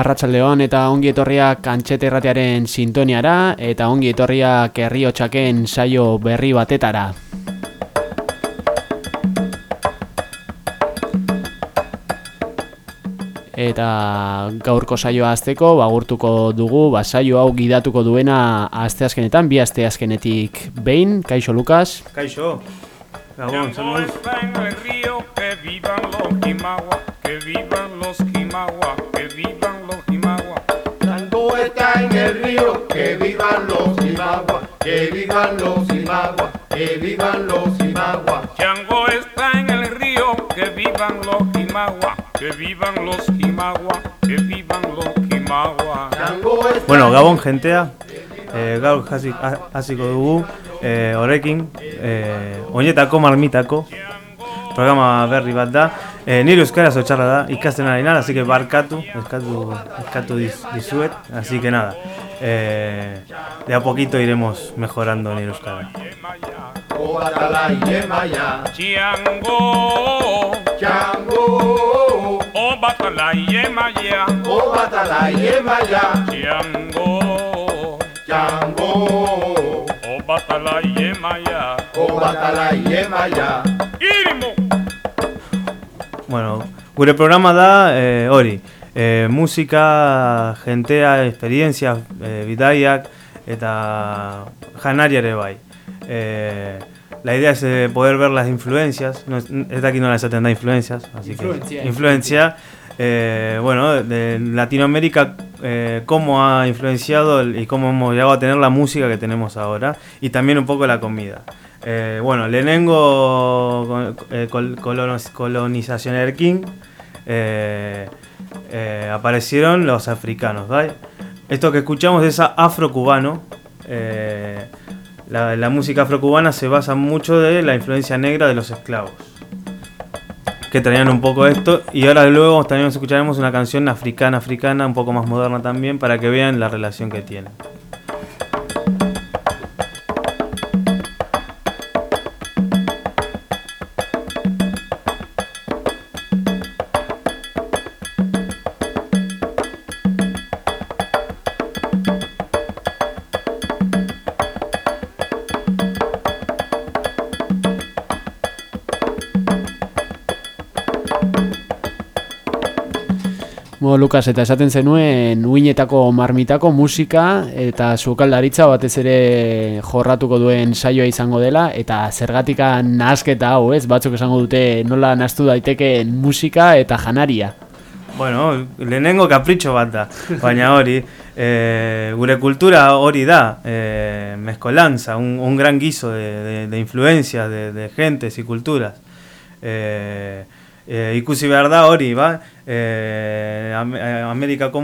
Arratsaldeon eta ongi etorriak antxete erratearen sintoniara eta ongi etorriak herri hotxaken saio berri batetara. Eta gaurko saioa azteko, bagurtuko dugu, ba, saio hau gidatuko duena azte azkenetan, bi azte azkenetik behin, Kaixo Lukas. Kaixo, Gabon, río, que vivan los Quimagua, que vivan los Quimagua, que vivan está en el río, que vivan los Imagua, que vivan los Imagua, que vivan los Imagua. Django está en el río, que vivan los Quimagua, que vivan los Quimagua, que vivan los está Bueno, Gabon jentea, eh, gaur hasi- ha- hasiko dugu, eh, horrekin, eh, oinetako marmitako, programa berri bat da. Eh, nire euskaraz otxarra da, ikasten ari nada, así que barkatu, eskatu, eskatu diz, dizuet, así que nada. Eh, de a poquito iremos mejorando nire euskara. Obatala Yemaya, Obatala. Irimo, Bueno, gure programa da eh, hori, eh, musika, jentea, esperientzia, eh, bidaiak eta janari ere bai. Eh, la idea es eh, poder ver las influencias, no, es- ez dakit nola esaten da influencias, así Influencia, que influencia, eh, bueno, de Latinoamérica, eh, cómo ha influenciado el- y cómo hemos llegado a tener la música que tenemos ahora y también un poco la comida. Eh, bueno, Lenengo eh, colonización erkin, eh, eh, aparecieron los africanos, ¿vale? Esto que escuchamos es afrocubano. la, la música afrocubana se basa mucho de la influencia negra de los esclavos. Que traían un poco esto. Y ahora luego también escucharemos una canción africana, africana, un poco más moderna también, para que vean la relación que tienen. Lukas, eta esaten zenuen uinetako marmitako musika eta sukaldaritza batez ere jorratuko duen saioa izango dela eta zergatika nahasketa hau, ez? Batzuk esango dute nola nahastu daitekeen musika eta janaria. Bueno, lehenengo kapritxo bat da, baina hori, eh, gure kultura hori da, eh, mezcolanza, un, un gran guiso de, de, de influencias, de, de gentes y culturas. Eh, eh, ikusi behar da hori, ba? Eh, Amerikako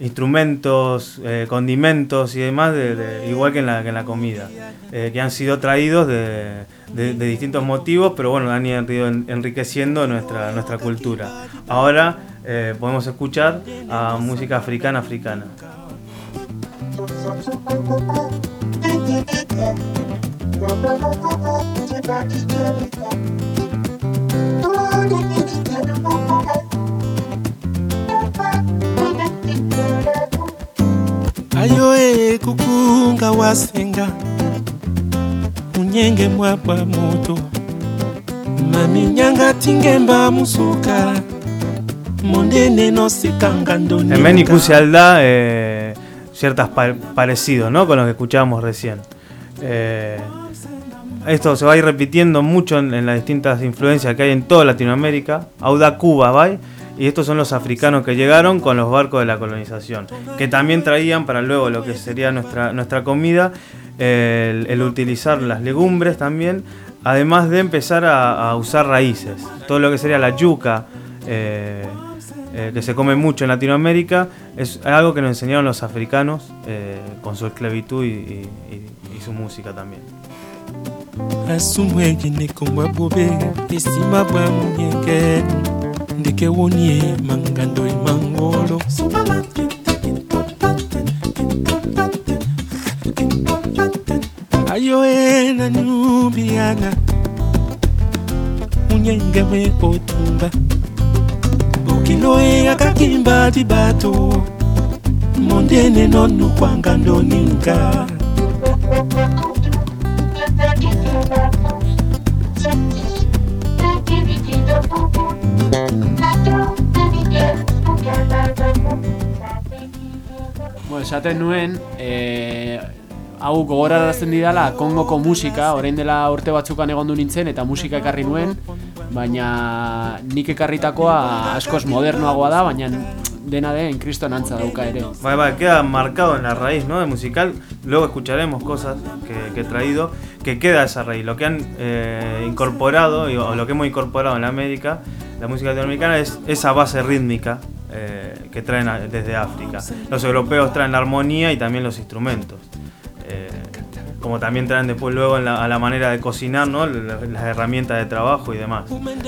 instrumentos, condimentos y demás, de- de- igual que en la, que en la comida, que han sido traídos de, distintos motivos, pero bueno, han ido en- enriqueciendo nuestra, nuestra cultura. Ahora eh, podemos escuchar a música africana africana. Ayo e kukunga wasenga munyenge mwabwa moto maminyanga tingemba musuka mondene nosekanga ndoni Hemen ikusi alda eh, ciertas pa- parecidos ¿no? con lo que escuchábamos recién. Eh, esto se va a ir repitiendo mucho en, las distintas influencias que hay en toda Latinoamérica. Auda Cuba, ¿vai? Y estos son los africanos que llegaron con los barcos de la colonización, que también traían para luego lo que sería nuestra, nuestra comida el, utilizar las legumbres también, además de empezar a, usar raíces. Todo lo que sería la yuca, eh, eh, que se come mucho en Latinoamérica, es algo que nos enseñaron los africanos eh, con su esclavitud y su música también. asumwenge nekombwa bobega esima bwa munyenge ndeke wonie mangando emangolo ayo ena nubiana munyenge mwekotumba bukiloe akakimba dibato mondene nonukwanga ndoninka esaten nuen, e, hau gogorarazten didala Kongoko musika, orain dela urte batzukan egondu nintzen eta musika ekarri nuen, baina nik ekarritakoa askoz modernoagoa da, baina dena den kriston antza dauka ere. Bai, bai, queda marcado en la raíz, ¿no? De musical. Luego escucharemos cosas que, que he traído, que queda esa raíz. Lo que han eh, incorporado, o lo que hemos incorporado en la América, la música latinoamericana, es esa base rítmica eh, que traen desde África. Los europeos traen la armonía y también los instrumentos. Eh, como también traen después luego a la manera de cocinar, ¿no? La- Las herramientas de trabajo y demás.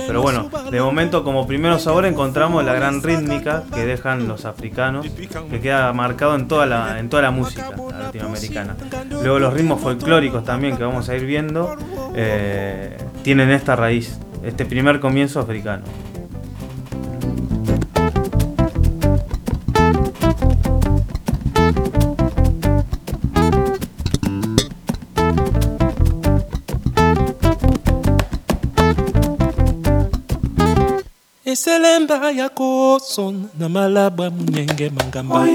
Pero bueno, de momento como primero sabor encontramos la gran rítmica que dejan los africanos, que queda marcado en toda la, en toda la música latinoamericana. Luego los ritmos folclóricos también que vamos a ir viendo eh, tienen esta raíz, este primer comienzo africano. ngelemba ya kosona na malaba munyenge mangamba.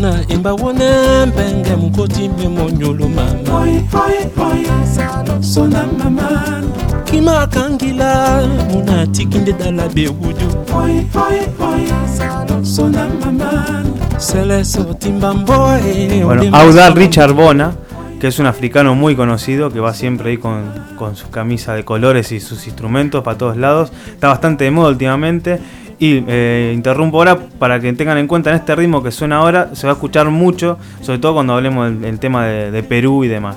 Na emba wone mpenge mokoti memonyolo mama. Kima akangila muna atiki nde dala bewudu sele sorti mbamboe audal richard bona. Que es un africano muy conocido, que va siempre ahí con, con su camisa de colores y sus instrumentos para todos lados. Está bastante de moda últimamente. Y eh, interrumpo ahora para que tengan en cuenta en este ritmo que suena ahora, se va a escuchar mucho, sobre todo cuando hablemos del, del tema de, de Perú y demás.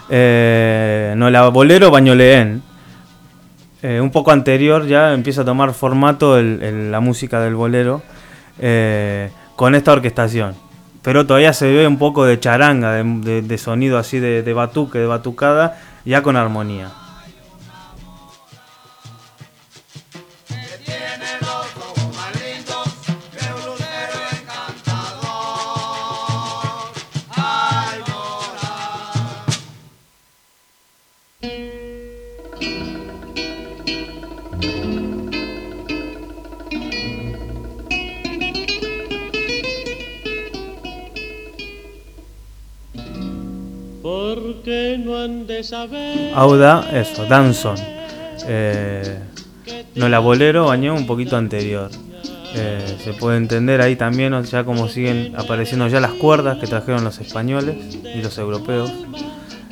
eh, no la bolero bañoleén. Eh, un poco anterior ya empieza a tomar formato la música del bolero eh, con esta orquestación. Pero todavía se ve un poco de charanga, de, de- sonido así de batuque, de batucada, ya con armonía. Auda, eso, Danzón. Eh, no la bolero, bañó un poquito anterior. Eh, se puede entender ahí también, o ya como siguen apareciendo ya las cuerdas que trajeron los españoles y los europeos.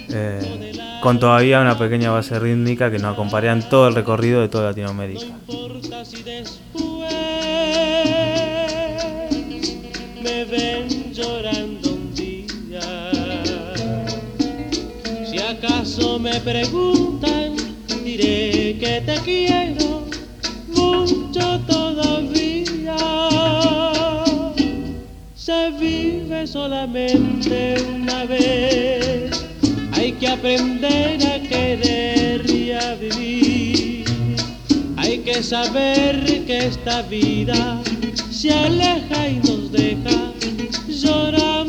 Eh, con todavía una pequeña base rítmica que nos acompaña en todo el recorrido de toda Latinoamérica. me ven llorando me preguntan, diré que te quiero mucho todavía. Se vive solamente una vez. Hay que aprender a querer y a vivir. Hay que saber que esta vida se aleja y nos deja llorando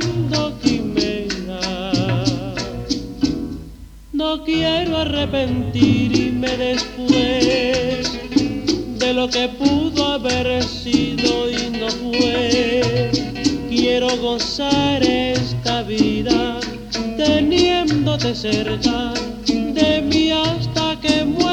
No quiero arrepentirme después de lo que pudo haber sido y no fue. Quiero gozar esta vida teniéndote cerca de mí hasta que muera.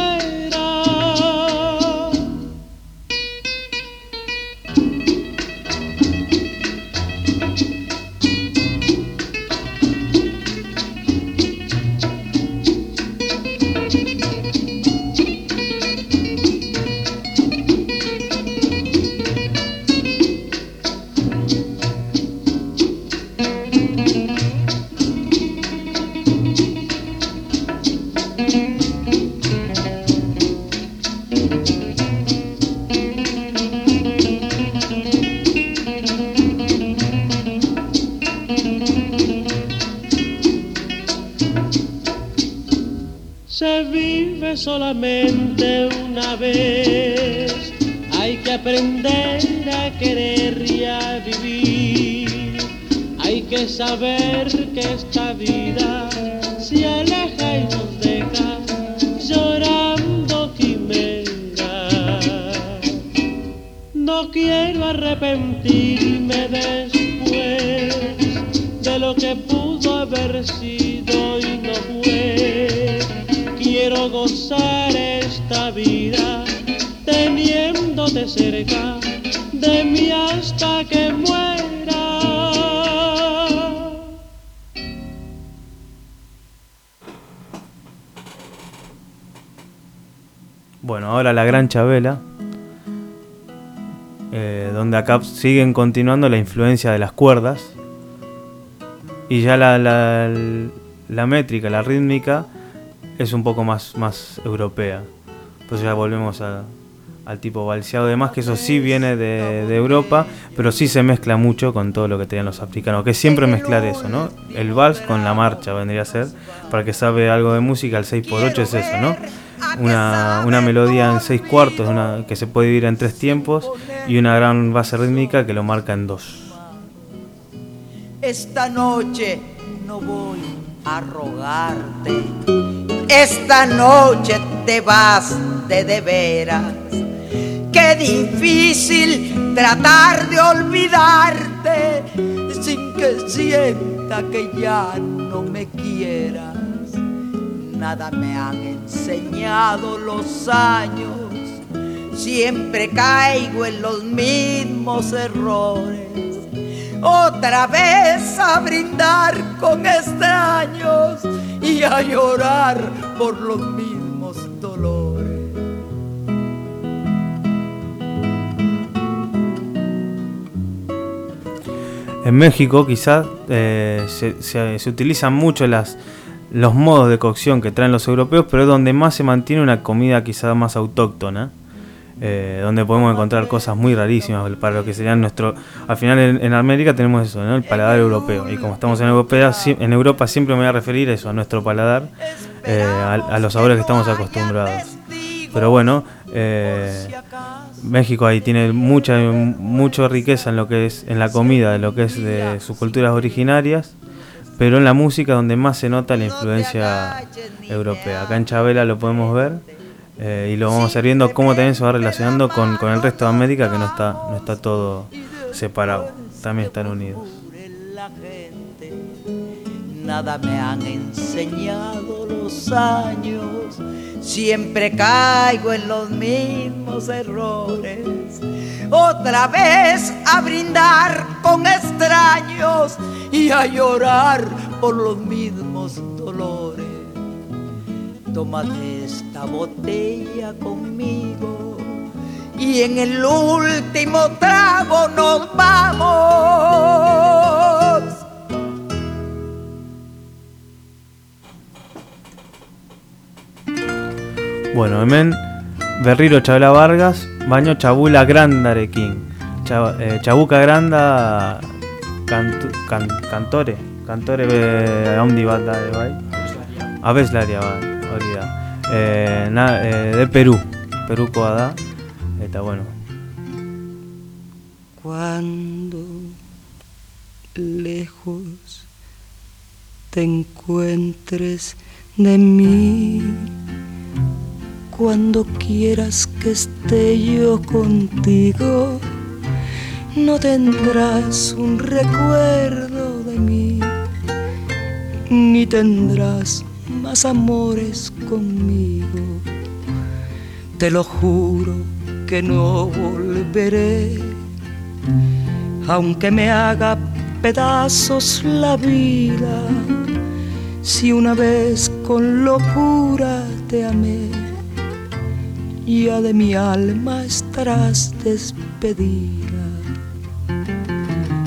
Solamente una vez, hay que aprender a querer y a vivir. Hay que saber que esta vida se aleja y nos deja llorando quimeras. No quiero arrepentirme después de lo que pudo haber sido ahora la Gran Chabela, eh, donde acá siguen continuando la influencia de las cuerdas y ya la, la, métrica, la rítmica es un poco más, más europea. Pues ya volvemos a- al tipo balseado de más, que eso sí viene de, de Europa, pero sí se mezcla mucho con todo lo que tenían los africanos, que siempre mezclar eso, ¿no? El vals con la marcha vendría a ser, para que sabe algo de música, el 6x8 es eso, ¿no? Una, una melodía en 6 cuartos, una, que se puede dividir en tres tiempos, y una gran base rítmica que lo marca en dos. Esta noche no voy a rogarte. Esta noche te vas de de veras. Qué difícil tratar de olvidarte sin que sienta que ya no me quieras. Nada me han enseñado los años. Siempre caigo en los mismos errores otra vez a brindar con extraños y a llorar por los mismos dolores. En México quizás eh, se, utilizan mucho las, los modos de cocción que traen los europeos, pero es donde más se mantiene una comida quizás más autóctona, eh, donde podemos encontrar cosas muy rarísimas para lo que serían nuestro... Al final en, en América tenemos eso, el paladar europeo, y como estamos en Europa, en Europa siempre me voy a referir a eso, a nuestro paladar, eh, a, los sabores que estamos acostumbrados. Pero bueno, eh, México ahí tiene mucha mucha riqueza en lo que es en la comida, de lo que es de sus culturas originarias, pero en la música donde más se nota la influencia europea. Acá en Chabela lo podemos ver eh, y lo vamos a ir viendo cómo también se va relacionando con, con el resto de América que no está no está todo separado, también están unidos. Nada me han enseñado los años. Siempre caigo en los mismos errores. Otra vez a brindar con extraños y a llorar por los mismos dolores. Tómate esta botella conmigo y en el último trago nos vamos. Bueno, hemen berriro Chabela Vargas, baino Chabula Grandarekin. Cha, eh, Chabuka Granda kantu, kan, kantore, kantore handi bat da bai. abeslaria ba, hori da. E, na, e, de Peru, Perukoa da, eta bueno, Cuando lejos te encuentres de mí, cuando quieras que esté yo contigo, no tendrás un recuerdo de mí, ni tendrás más amores conmigo. Te lo juro que no volveré, aunque me haga pedazos la vida. Si una vez con locura te amé, ya de mi alma estarás despedida.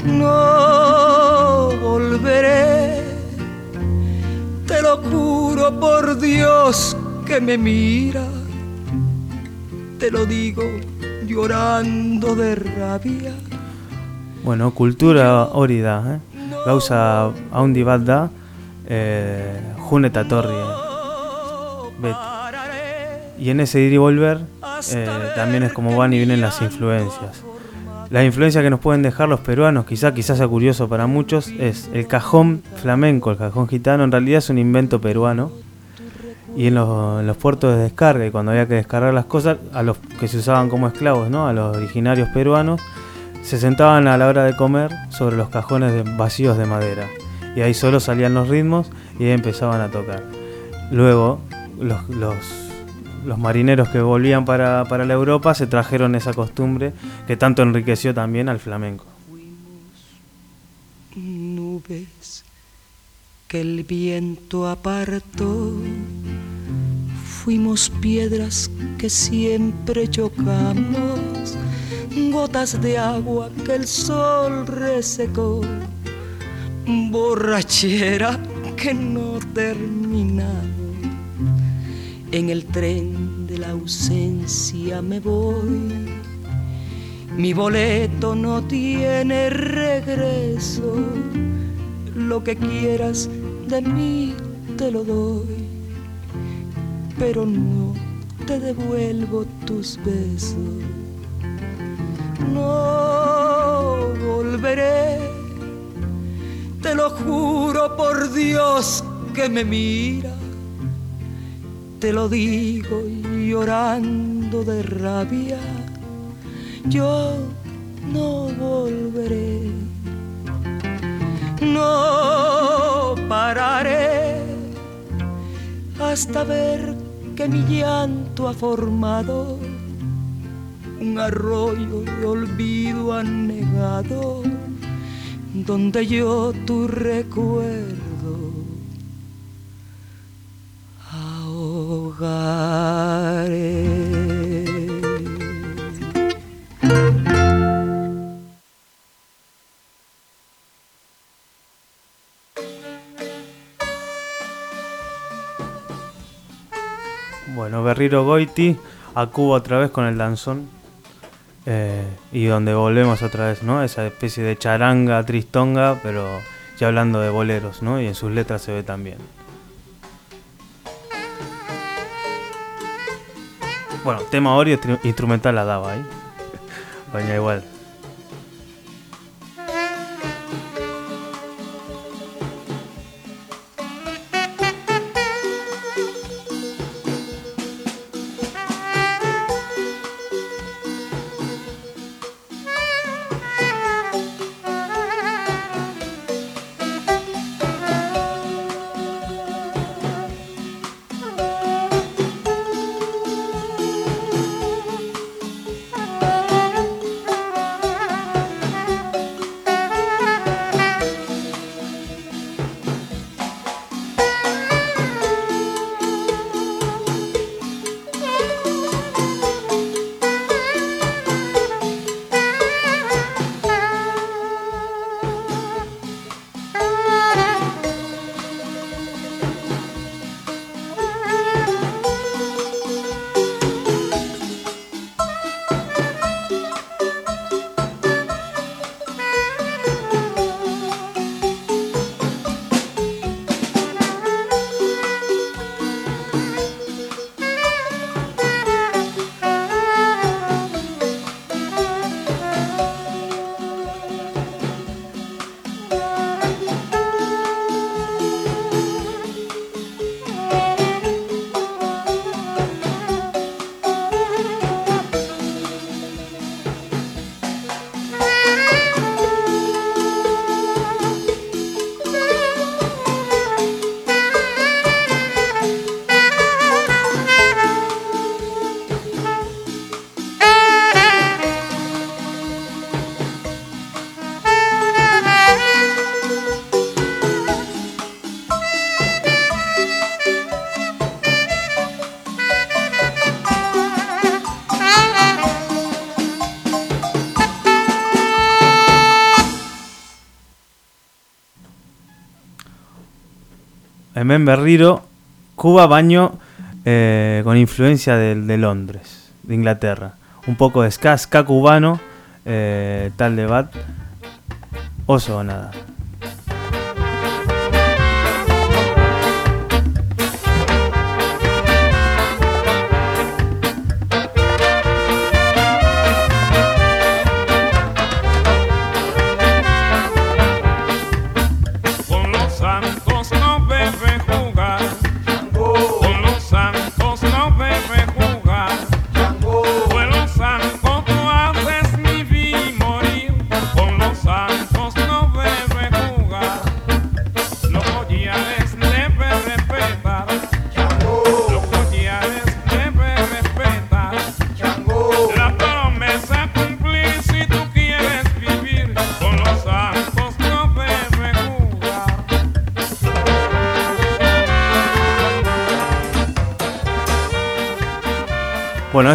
No volveré, te lo juro por Dios que me mira, te lo digo llorando de rabia. Bueno, kultura hori da, eh? gauza haundi bat da, eh, jun eta torri. eh. Y en ese ir y volver eh, también es como van y vienen las influencias. Las influencias que nos pueden dejar los peruanos, quizá, quizás sea curioso para muchos, es el cajón flamenco, el cajón gitano, en realidad es un invento peruano. Y en los, en los puertos de descarga, y cuando había que descargar las cosas, a los que se usaban como esclavos, ¿no? a los originarios peruanos, se sentaban a la hora de comer sobre los cajones de- vacíos de madera. Y ahí solo salían los ritmos y ahí empezaban a tocar. Luego, los, los, los marineros que volvían para, la Europa se trajeron esa costumbre que tanto enriqueció también al flamenco. nubes que el viento apartó. Fuimos piedras que siempre chocamos, gotas de agua que el sol resecó, borrachera que no terminamos. En el tren de la ausencia me voy. Mi boleto no tiene regreso. Lo que quieras de mí te lo doy. Pero no te devuelvo tus besos. No volveré. Te lo juro por Dios que me mira. Te lo digo llorando de rabia yo no volveré. No pararé hasta ver que mi llanto ha formado un arroyo de olvido anegado donde yo tu recuerdo ahogaré. Bueno, Berriro Goiti a Cuba otra vez con el danzón. eh, y donde volvemos otra vez, ¿no? Esa especie de charanga, tristonga, pero ya hablando de boleros, ¿no? Y en sus letras se ve también. Bueno, tema instru- instrumental la daba ahí. Baina igual. Hemen Berriro, Cuba baño eh, con influencia de, de Londres, de Inglaterra. Un poco de ska, ska cubano, eh, tal de bat. Oso o nada.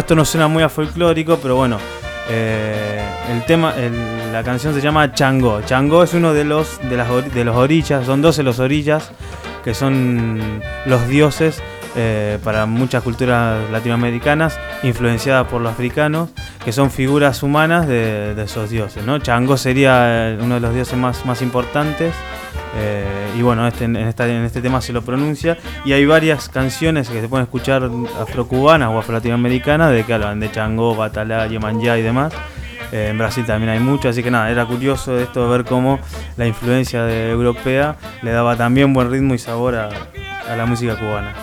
Esto no suena muy a folclórico, pero bueno, eh, el tema, la canción se llama Chango. Chango es uno de los de las de los orillas, son 12 los orillas que son los dioses eh, para muchas culturas latinoamericanas, influenciadas por los africanos, que son figuras humanas de, de esos dioses. ¿no? Chango sería eh, uno de los dioses más, más importantes. Eh, y bueno, este, en, esta- en este tema se lo pronuncia. Y hay varias canciones que se pueden escuchar afrocubanas o afro-latinoamericanas de que hablan de Chango, Batalá, Yemanjá y demás. Eh, en Brasil también hay mucho, así que nada, era curioso esto ver cómo la influencia de europea le daba también buen ritmo y sabor a, a la música cubana.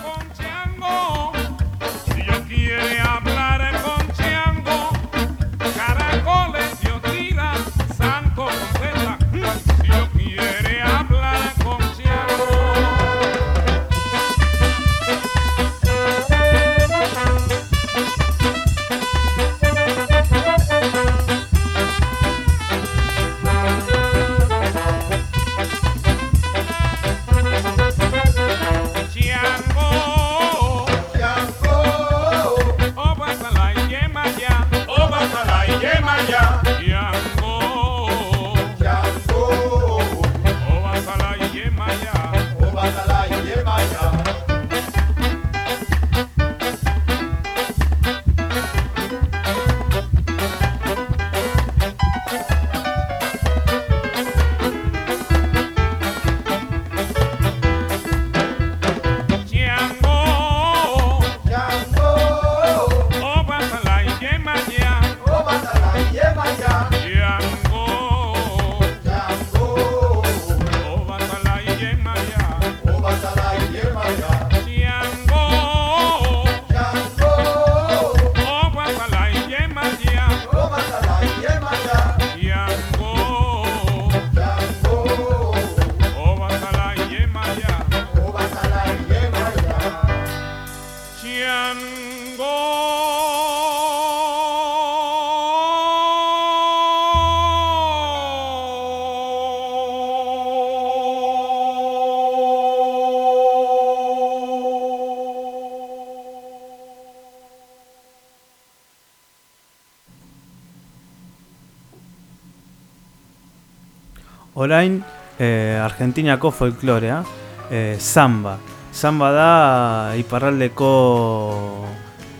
Orain, eh, Argentinako folklorea, eh, samba. Samba da iparraldeko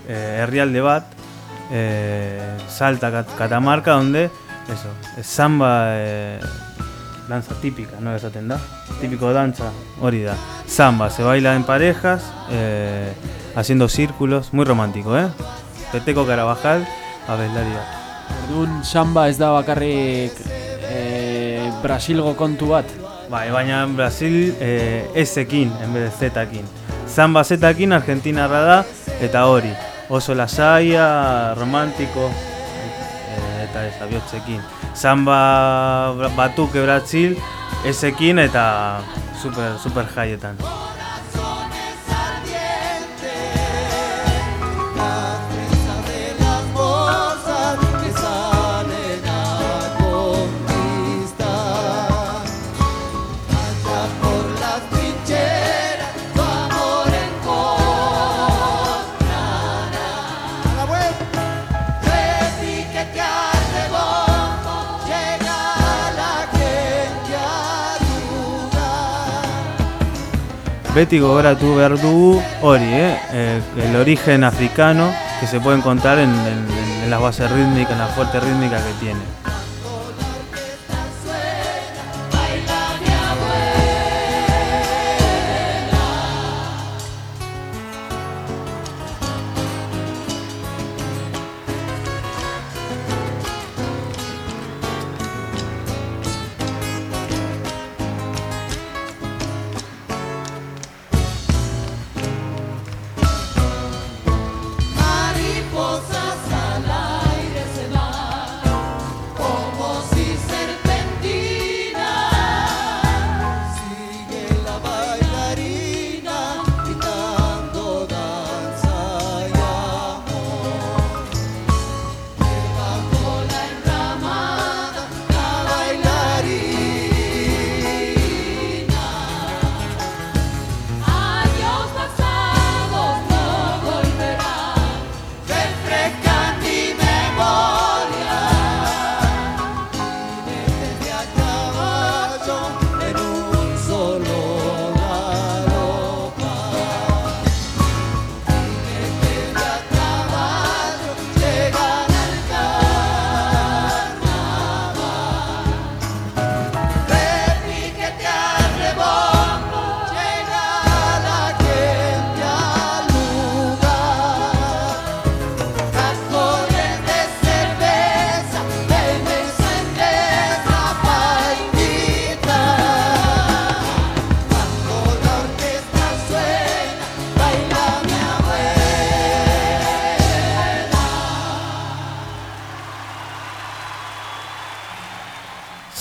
eh, herrialde bat, eh, Salta, Cat- Catamarca, donde, eso, es samba, eh, danza típica, ¿no? Esaten da? Típico danza, hori da. Samba, se baila en parejas, eh, haciendo círculos, muy romántico, ¿eh? Peteco Carabajal, abeslaria. Orduan samba ez da bakarrik e, Brasilgo kontu bat. Bai, baina Brasil eh, ezekin, en vez de zetakin. Samba zetakin argentinarra da, eta hori. Oso lasaia, romantiko, eh, eta ez abiotzekin. Samba bra- batuke Brasil, ezekin eta super, super jaietan. Beti gogoratu behar dugu hori, eh? eh, el origen africano que se puede encontrar en, las bases rítmicas, en la fuerte rítmica que tiene.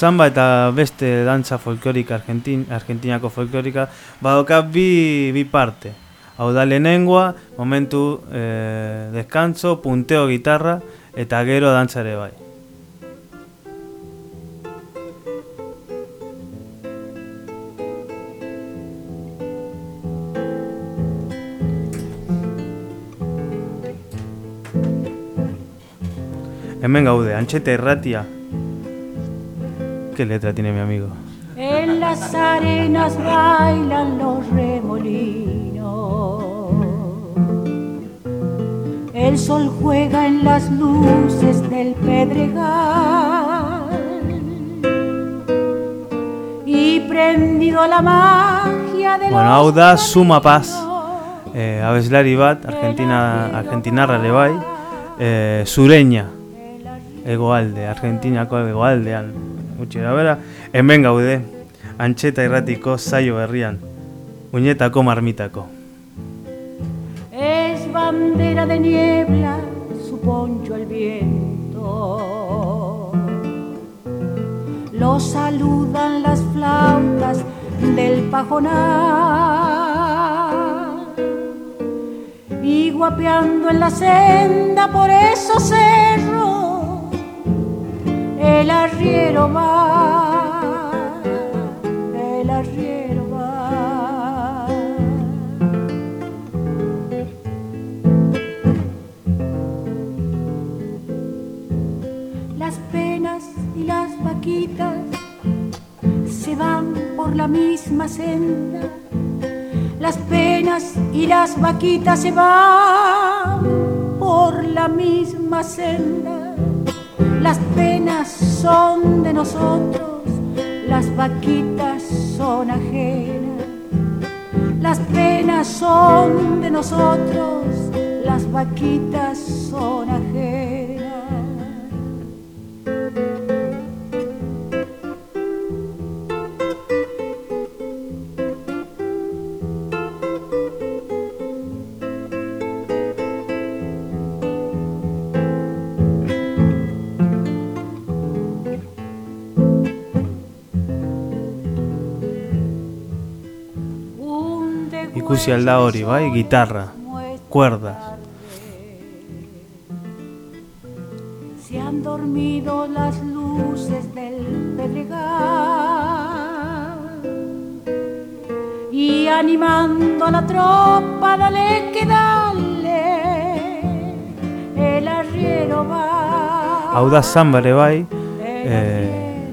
Samba eta beste dantza folklorika argentin, argentinako folklorika badoka bi, bi parte. Hau da lehenengoa, momentu eh, descanso, punteo gitarra eta gero dantza ere bai. Hemen gaude, antxeta irratia. ¿Qué letra tiene mi amigo? En las arenas bailan los remolinos. El sol juega en las luces del pedregal. Y prendido a la magia de Bueno, los hau da Suma Paz, eh, abeslari bat, Argentina, Argentinarra ere bai, eh, zureña, egoalde, Argentinako egoaldean, gutxi da bera, hemen gaude, antxeta irratiko zaio berrian, uñetako marmitako. Es bandera de niebla su poncho el viento. Lo saludan las flautas del pajonal. Y guapeando en la senda por esos cerros, el arriero va, el arriero va. Las penas y las vaquitas se van por la misma senda. Las penas y las vaquitas se van por la misma senda. Las penas son de nosotros, las vaquitas son ajenas. Las penas son de nosotros, las vaquitas son ajenas. Ikusi alda hori, bai, gitarra, cuerdas. Se han dormido las luces del pedregal y animando a la tropa, dale que dale, el arriero va. Hau da bai, eh,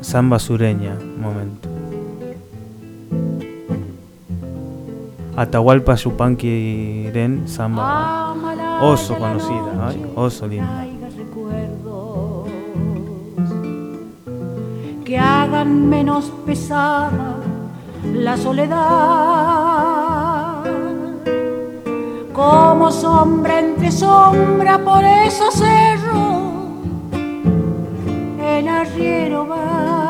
samba zureña, momento. Atahualpa Yupanquiren Samba. Oso conocida, ay, oso linda. que hagan menos pesada la soledad. Como sombra entre sombra por esos cerros, el arriero va,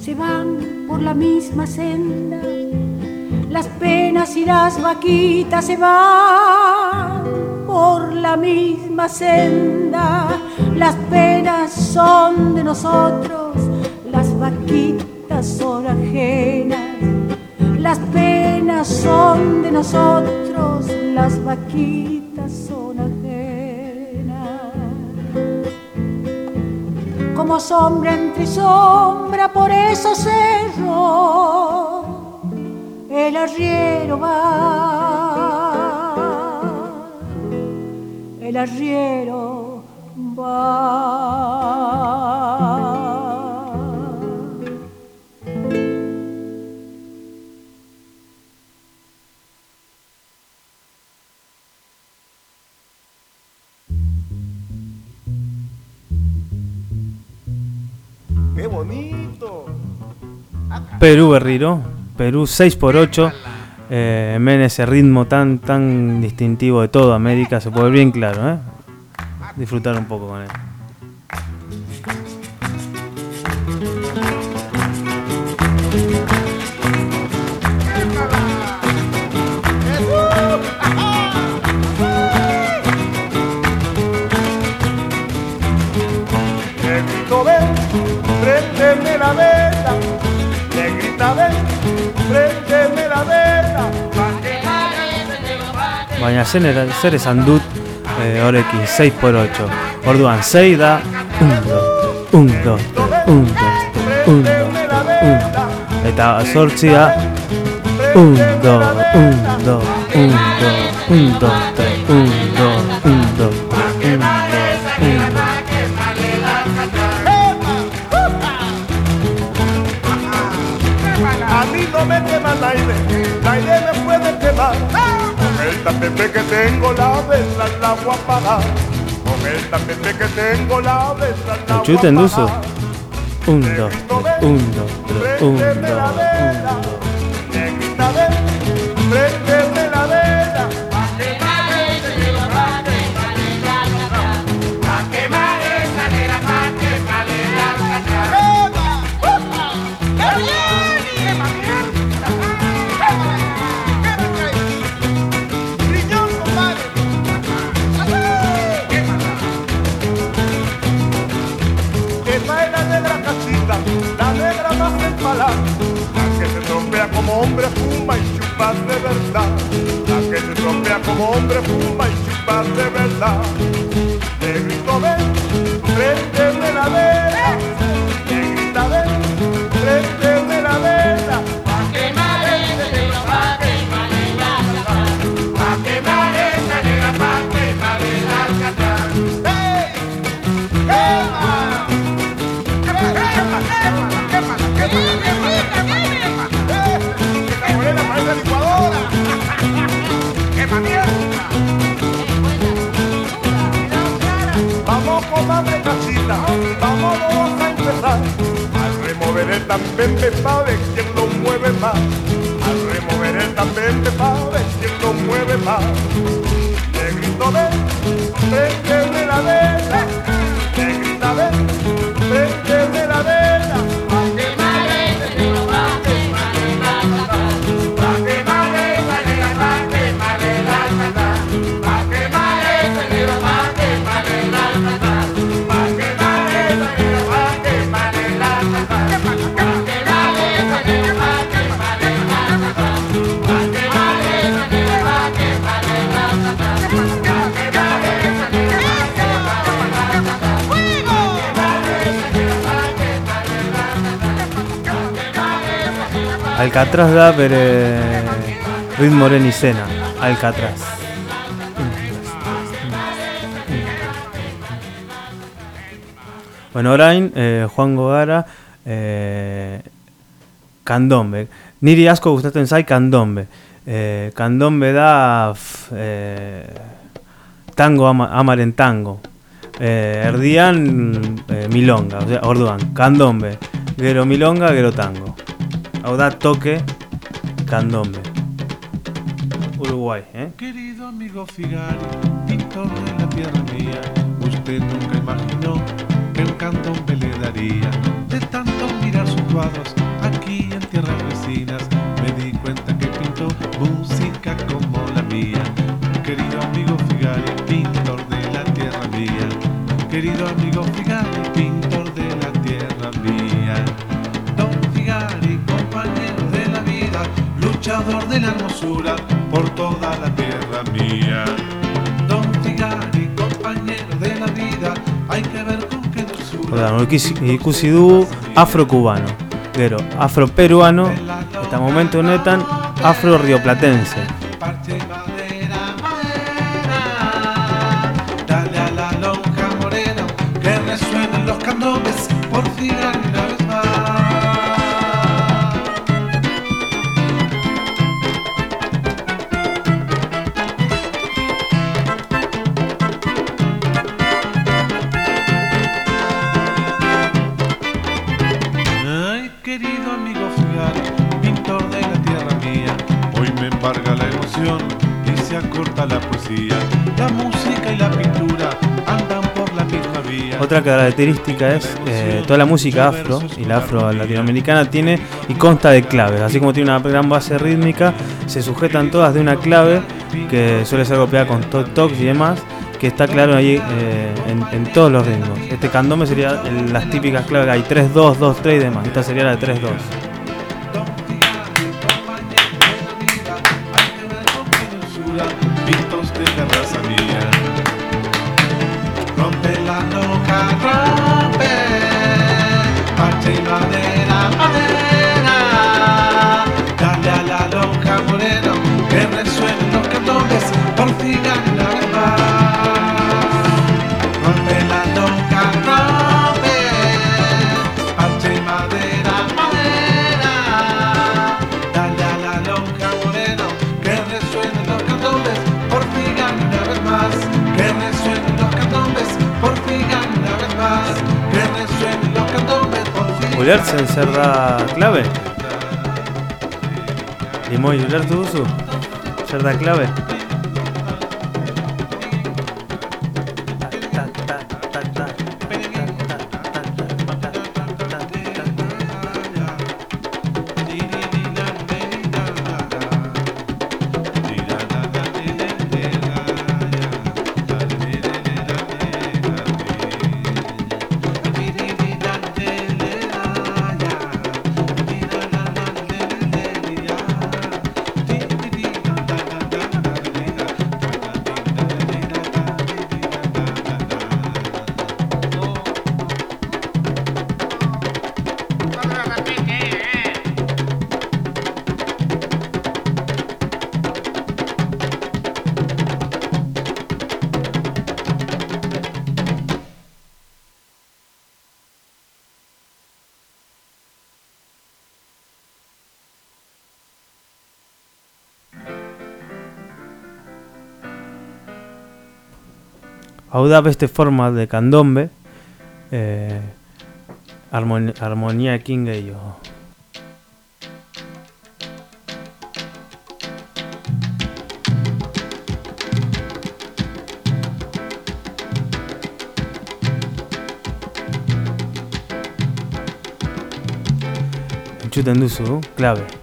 se van por la misma senda. Las penas y las vaquitas se van por la misma senda. Las penas son de nosotros, las vaquitas son ajenas. Las penas son de nosotros, las vaquitas son como sombra entre sombra por esos cerros, el arriero va, el arriero va. Bonito! Perú Berriro, Perú 6x8. Eh, en ese ritmo tan tan distintivo de toda América, se puede ver bien claro, ¿eh? Disfrutar un poco con él. Baina zen era, zer esan dut eh, horekin 6x8 Orduan 6 da 1, 2, 1, 2, 1, 2, Eta sortzia 1, 2, 1, 2, 1, 2, 1, 2, 3, 1, 2, 1, 2, voy a apagar. Con el tapete que tengo la Entzuten duzu? apagar. 1, 2, 3, 1, 2, 3, de verdad, la que se como hombre fuma y chupa de verdad. El tambembe pa' ver quién lo mueve más Al remover el tambembe pa' ver quién lo mueve más Negrito ven, préndeme la vela Negrita ven, Alcatraz da bere Ritmo Renicena, Alcatraz. Bueno, orain, eh, Juan Gogara, eh, kandombe. Niri asko gustatzen zai kandombe. Eh, kandombe da f, eh, tango ama, amaren tango. Eh, erdian eh, milonga, osea, orduan, kandombe. Gero milonga, gero tango. Hau da toke kandombe. Uruguay, eh? Querido amigo Figari, pintor de la tierra mía, usted nunca imaginó que un candombe le daría. De tanto mirar sus cuadros aquí en tierras vecinas, me di cuenta que pintó música como la mía. Querido amigo Figari, pintor de la tierra mía. Querido amigo de la hermosura por toda la tierra mía. Don Figari, compañero de la vida, hay que ver con qué dulzura. Gero, afro-peruano, eta momentu honetan afro-rioplatense. Otra característica es eh, toda la música afro y la afro latinoamericana tiene y consta de claves. Así como tiene una gran base rítmica, se sujetan todas de una clave que suele ser golpeada con toc tocs y demás, que está claro ahí eh, en, todos los ritmos. Este candombe sería las típicas claves, hay 3, 2, 2, 3 y demás. Esta sería la de 3, zer da klabe? Limoi, ulertu duzu? Zer da klabe? Hau da beste forma de kandombe, eh, harmoni harmoniaekin gehiago. Entzuten duzu, klabe.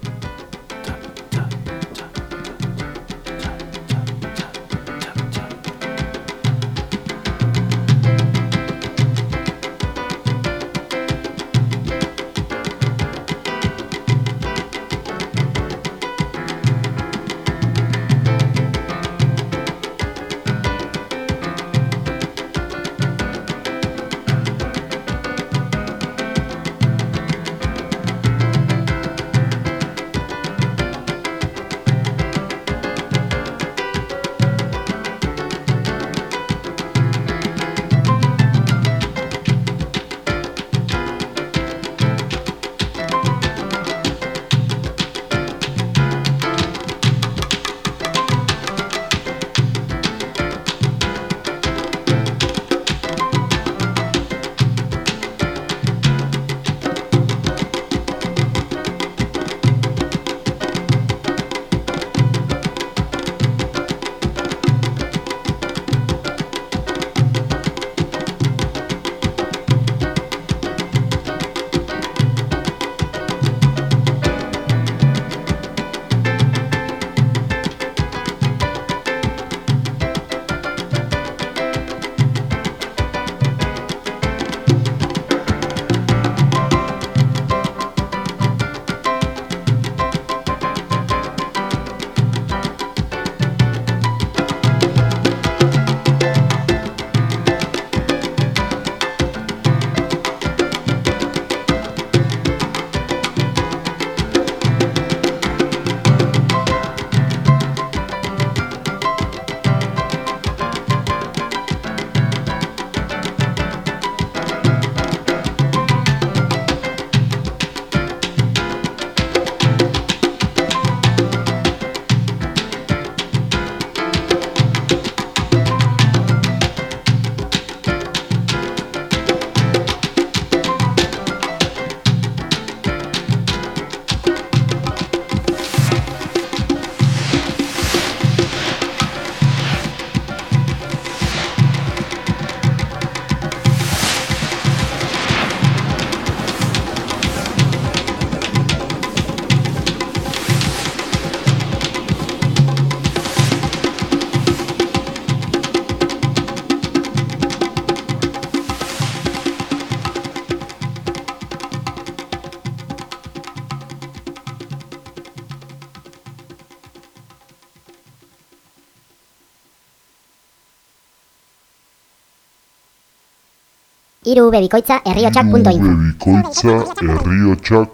Irubebikoitza herriotxak.info Bikoitza herriotxak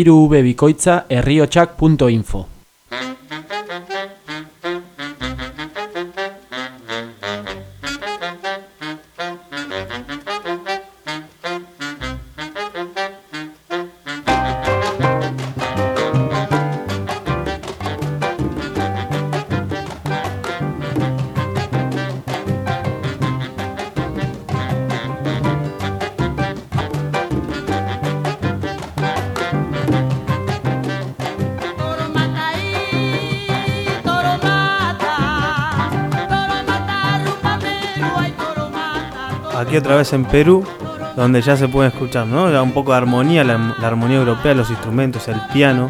irubebikoitza herriotxak.info Vez en Perú, donde ya se puede escuchar, ¿no? Un poco de armonía, la, armonía europea, los instrumentos, el piano.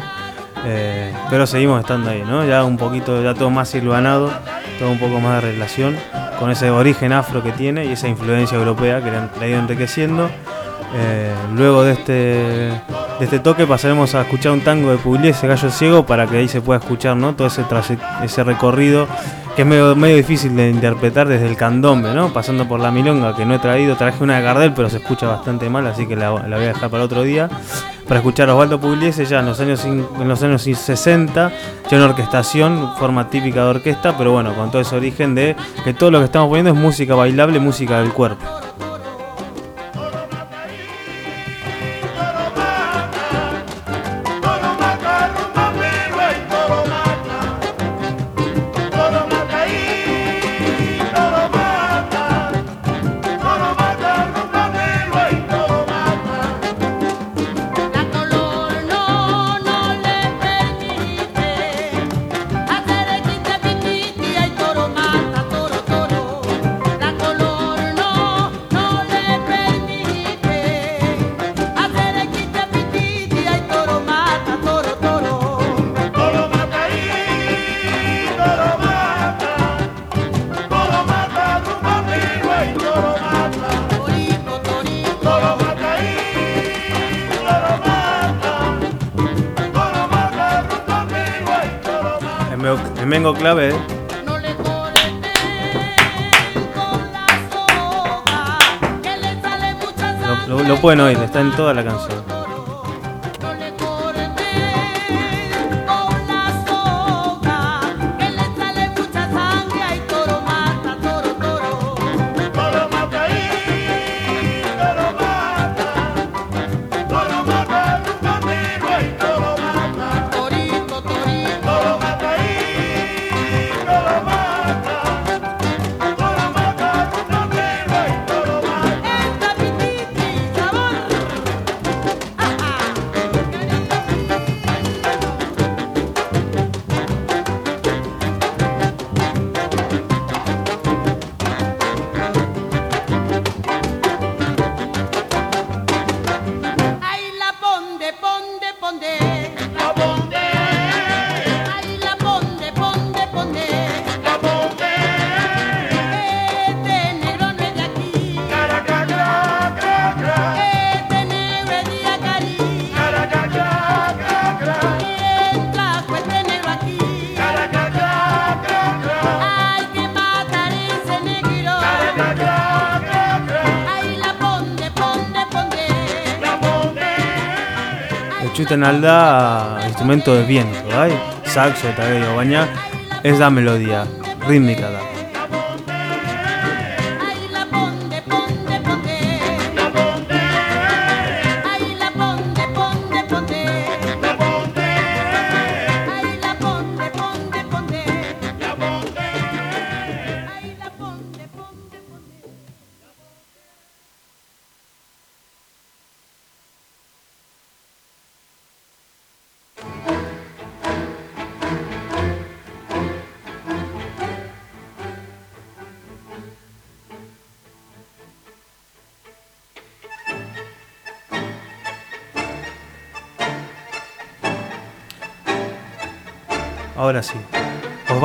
eh, pero seguimos estando ahí, ¿no? Ya un poquito, ya todo más silvanado, todo un poco más de relación con ese origen afro que tiene y esa influencia europea que le ha ido enriqueciendo. Eh, luego de este, de este toque pasaremos a escuchar un tango de Pugliese, Gallo Ciego, para que ahí se pueda escuchar ¿no? todo ese, ese recorrido que es medio, medio difícil de interpretar desde el candombe, ¿no? pasando por la milonga que no he traído, traje una de Gardel pero se escucha bastante mal, así que la, la voy a dejar para otro día. Para escuchar a Osvaldo Pugliese ya en los años, en los años 60, ya una orquestación, forma típica de orquesta, pero bueno, con todo ese origen de que todo lo que estamos poniendo es música bailable, música del cuerpo. Clave, ¿eh? Lo, lo- lo pueden oír, está en toda la canción. egiten alda instrumento de bien, bai? Saxo eta gehiago, baina ez da melodia, ritmika da.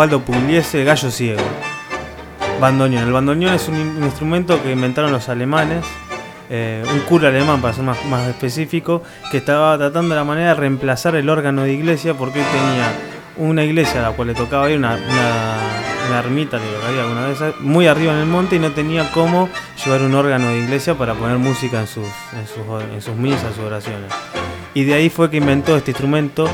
Osvaldo Pugliese, Gallo Ciego. Bandoneón. El bandoneón es un, in- un instrumento que inventaron los alemanes. eh, un cura alemán, para ser más, más específico, que estaba tratando la manera de reemplazar el órgano de iglesia porque tenía una iglesia a la cual le tocaba ir, una, una- ermita, que había alguna vez, muy arriba en el monte y no tenía cómo llevar un órgano de iglesia para poner música en sus, en sus, en sus misas, sus oraciones. Y de ahí fue que inventó este instrumento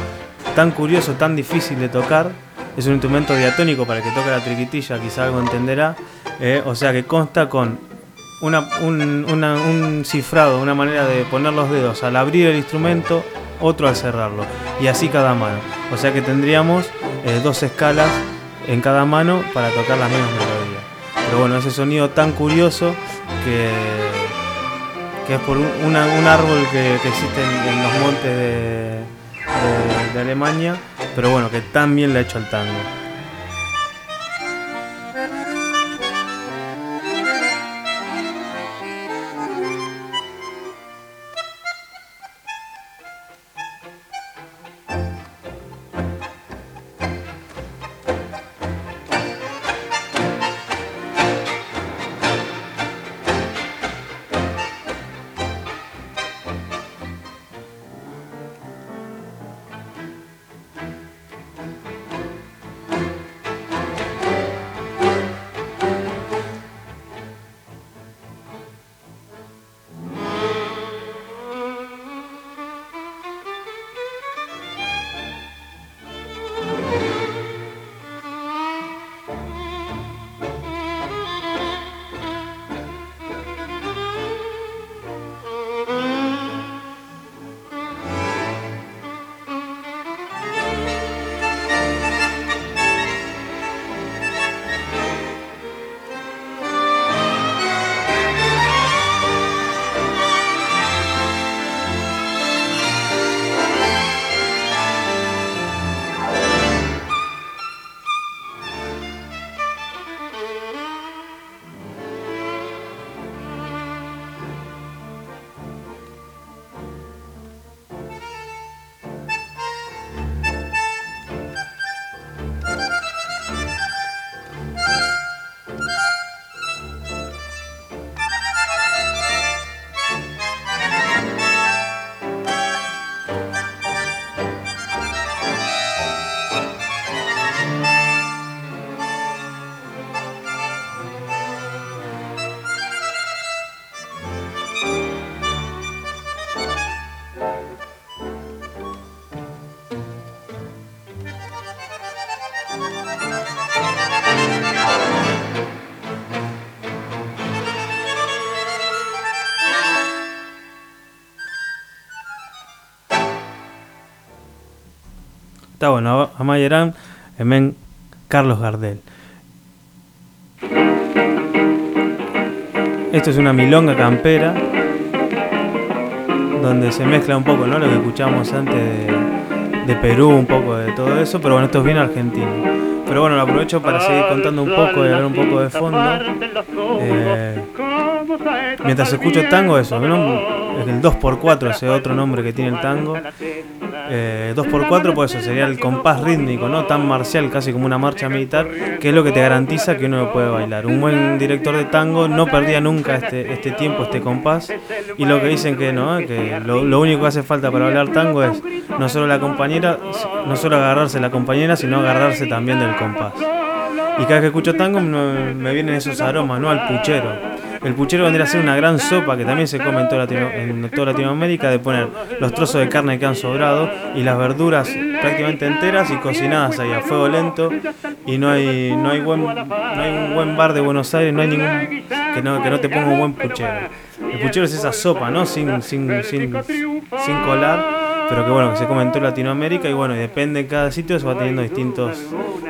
tan curioso, tan difícil de tocar. Es un instrumento diatónico para el que toca la triquitilla, quizá algo entenderá. eh, o sea que consta con un, cifrado, una manera de poner los dedos al abrir el instrumento, otro al cerrarlo. Y así cada mano. O sea que tendríamos eh, dos escalas en cada mano para tocar las mismas melodías. Pero bueno, ese sonido tan curioso que, es por un, árbol que, existe en, los montes de Alemania, pero bueno, que tan bien le ha hecho al tango. Amayerán, hemen Carlos Gardel. Esto es una milonga campera donde se mezcla un poco, ¿no? Lo que escuchamos antes de, de Perú, un poco de todo eso, pero bueno, esto es bien argentino. Pero bueno, lo aprovecho para seguir contando un poco y hablar un poco de fondo. Eh, mientras escucho tango, eso, ¿no? El 2x4, ese otro nombre que tiene el tango. Eh, 2x4, pues eso sería el compás rítmico, ¿no? Tan marcial, casi como una marcha militar, que es lo que te garantiza que uno lo puede bailar. Un buen director de tango no perdía nunca este, este tiempo, este compás. Y lo que dicen que no, que lo, lo único que hace falta para bailar tango es no solo la compañera, no solo agarrarse la compañera, sino agarrarse también del compás. Y cada vez que escucho tango me, me vienen esos aromas, ¿no? Al puchero. El puchero vendría a ser una gran sopa que también se come en toda, Latinoamérica de poner los trozos de carne que han sobrado y las verduras prácticamente enteras y cocinadas ahí a fuego lento y no hay no hay buen no hay un buen bar de Buenos Aires, no hay ningún que no, que no te ponga un buen puchero. El puchero es esa sopa, ¿no? Sin sin sin sin colar pero que bueno, que se come en toda Latinoamérica y bueno, y depende de cada sitio, se va teniendo distintos,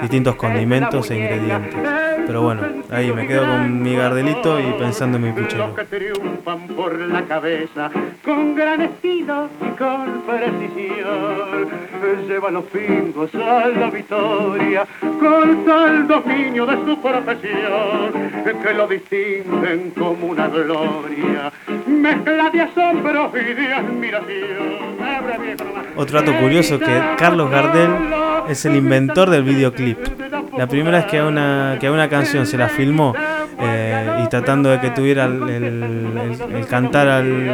distintos condimentos e ingredientes. Pero bueno, ahí me quedo con mi gardelito y pensando en mi puchero. que triunfan por la cabeza con gran estilo y con precisión. Llevan los pingos a la victoria con tal dominio de su profesión que lo distinguen como una gloria, mezcla de asombro y de admiración. Abra viejo nomás. Otro dato curioso que Carlos Gardel es el inventor del videoclip. La primera vez que a una, que a una canción se la filmó eh, y tratando de que tuviera el, cantar al,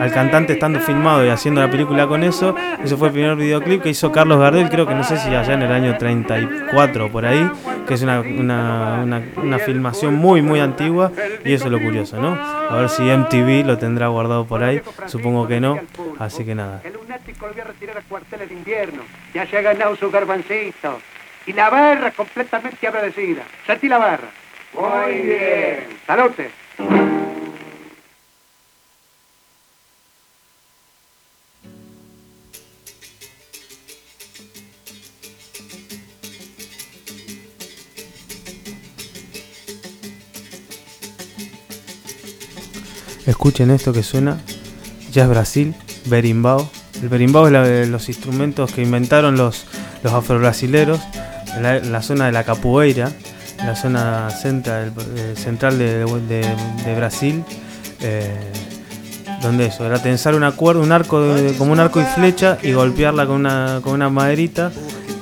al- cantante estando filmado y haciendo la película con eso. Eso fue el primer videoclip que hizo Carlos Gardel, creo que no sé si allá en el año 34 o por ahí, que es una, una, una, una filmación muy, muy antigua y eso es lo curioso, ¿no? A ver si MTV lo tendrá guardado por ahí, supongo que no, así que nada. El lunático volvió a retirar a cuarteles de invierno. Ya se ha ganado su garbancito. Y la barra completamente agradecida. Sentí la barra. Muy bien. Salute. Escuchen esto que suena. Jazz Brasil, berimbau. El berimbau es la de los instrumentos que inventaron los, los afrobrasileros la, la zona de la capoeira, la zona central, eh, central de, de- de Brasil. eh, donde eso, era tensar una cuerda, un arco de- como un arco y flecha y golpearla con una, con una maderita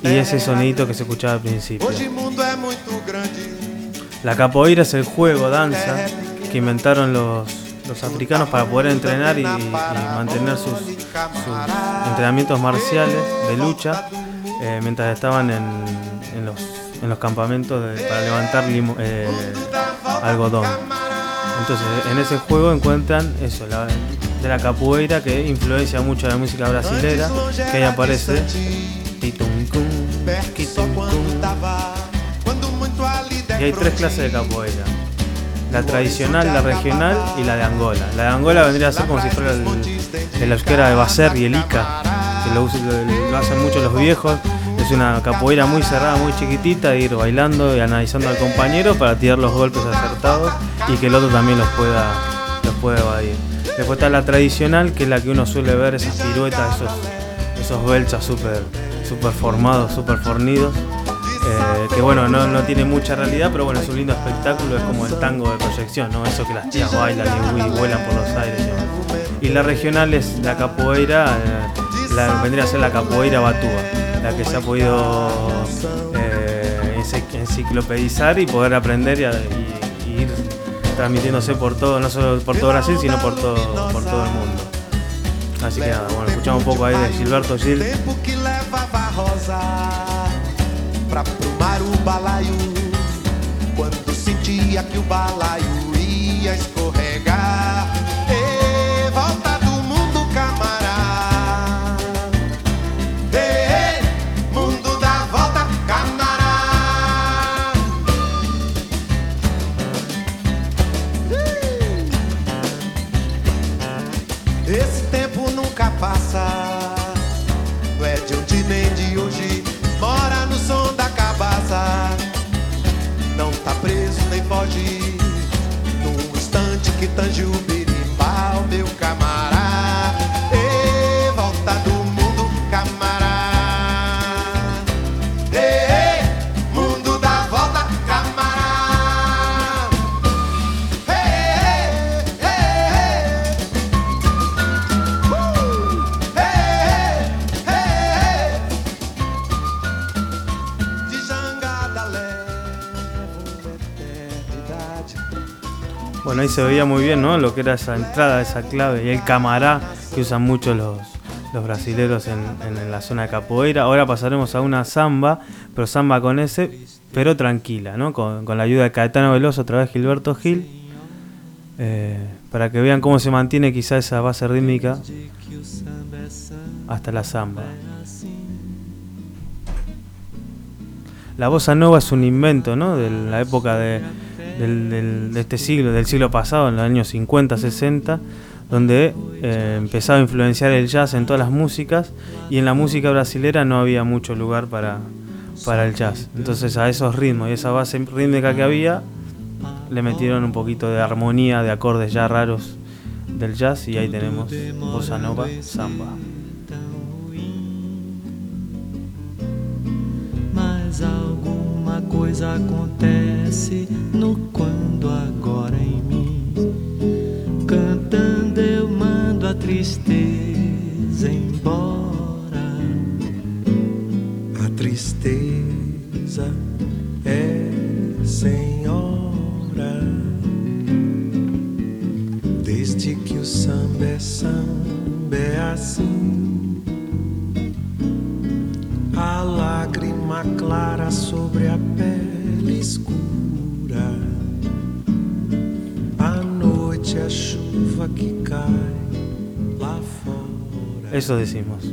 y ese sonidito que se escuchaba al principio. La capoeira es el juego, danza, que inventaron los, los africanos para poder entrenar y, y mantener sus, sus entrenamientos marciales de lucha eh, mientras estaban en, los, en los campamentos para levantar eh, algodón. Entonces, en ese juego encuentran eso, la, de la capoeira que influencia mucho la música brasilera, que ahí aparece. Y hay tres clases de capoeira. La tradicional, la regional y la de Angola. La de Angola vendría a ser como si fuera el, el euskera de Baser y el Ica, que lo, hacen mucho los viejos. Es una capoeira muy cerrada, muy chiquitita, ir bailando y analizando al compañero para tirar los golpes acertados y que el otro también los pueda, los pueda evadir. Después está la tradicional, que es la que uno suele ver, esas piruetas, esos, esos belchas súper super formados, súper fornidos. Eh, que bueno, no, no tiene mucha realidad, pero bueno, es un lindo espectáculo, es como el tango de proyección, ¿no? Eso que las tías bailan y, vuelan por los aires. Y la regional es la capoeira, eh, la, vendría a ser la capoeira batúa, la que se ha podido eh, enci- enciclopedizar y poder aprender y, ir transmitiéndose por todo, no solo por todo Brasil, sino por todo, por todo el mundo. Así que nada, bueno, escuchamos un poco ahí de Gilberto Gil. que o balaio ia escorregar. you. Se veía muy bien, ¿no? Lo que era esa entrada, esa clave y el camará que usan mucho los, los brasileros en, en la zona de capoeira. Ahora pasaremos a una samba, pero samba con ese, pero tranquila, ¿no? Con, con la ayuda de Caetano Veloso, otra vez Gilberto Gil, eh, para que vean cómo se mantiene quizá esa base rítmica hasta la samba. La bossa nova es un invento, ¿no? De la época de, del- del- de este siglo, del siglo pasado, en los años 50, 60, donde eh, empezaba a influenciar el jazz en todas las músicas y en la música brasilera no había mucho lugar para, para el jazz. Entonces a esos ritmos y esa base rítmica que había, le metieron un poquito de armonía, de acordes ya raros del jazz y ahí tenemos bossa nova, samba. Coisa acontece no quando agora em mim. Cantando eu mando a tristeza embora. A tristeza é senhora. Desde que o samba é samba, é assim. Lágrima clara sobre a pele escura. A noite, a chuva que cai lá fora. Eso decimos.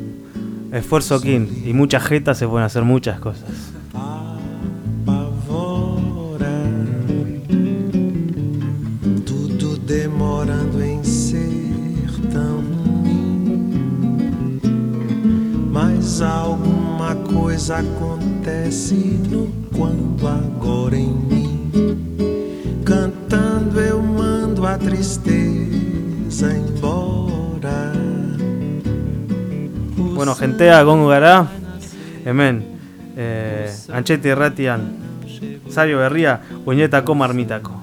Esfuerzo King y mucha jeta se pueden hacer muchas cosas. Coisa acontece no quando agora em mim. Cantando eu mando a tristeza embora. Bueno, gentea gongo gara, hemen, eh, antxete erratian, zario berria, oinetako marmitako.